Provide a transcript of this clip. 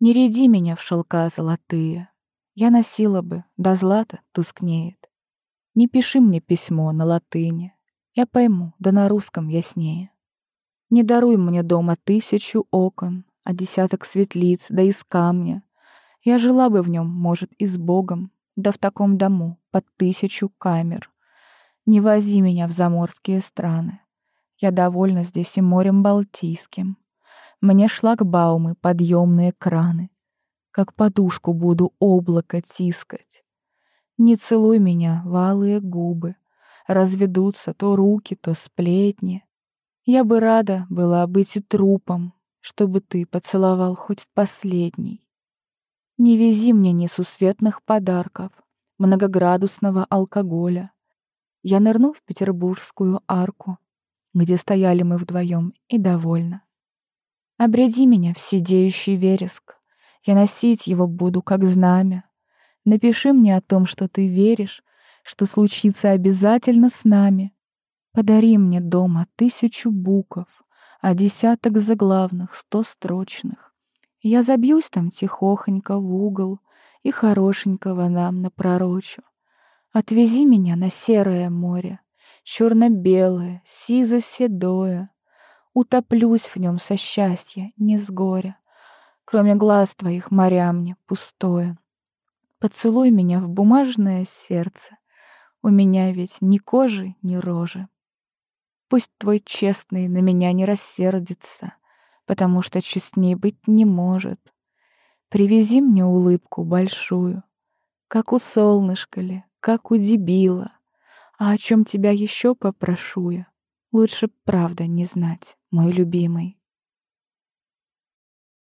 Не ряди меня в шелка золотые, Я носила бы, да злато тускнеет. Не пиши мне письмо на латыни, Я пойму, да на русском яснее. Не даруй мне дома тысячу окон, А десяток светлиц, да из камня. Я жила бы в нем, может, и с Богом, Да в таком дому под тысячу камер. Не вози меня в заморские страны, Я довольна здесь и морем Балтийским. Мне шлагбаумы, подъемные краны, Как подушку буду облако тискать. Не целуй меня в алые губы, Разведутся то руки, то сплетни. Я бы рада была быть и трупом, Чтобы ты поцеловал хоть в последний. Не вези мне несусветных подарков, Многоградусного алкоголя. Я нырну в петербургскую арку, Где стояли мы вдвоем, и довольна. Обряди меня в сидеющий вереск, Я носить его буду, как знамя. Напиши мне о том, что ты веришь, Что случится обязательно с нами. Подари мне дома тысячу букв, А десяток заглавных, стострочных. Я забьюсь там тихохонько в угол И хорошенького нам напророчу. Отвези меня на серое море, Черно-белое, сизо-седое. Утоплюсь в нем со счастья, не с горя. Кроме глаз твоих моря мне пустое. Поцелуй меня в бумажное сердце. У меня ведь ни кожи, ни рожи. Пусть твой честный на меня не рассердится, Потому что честней быть не может. Привези мне улыбку большую, Как у солнышка ли, как у дебила. А о чем тебя еще попрошу я? Лучше правда не знать, мой любимый.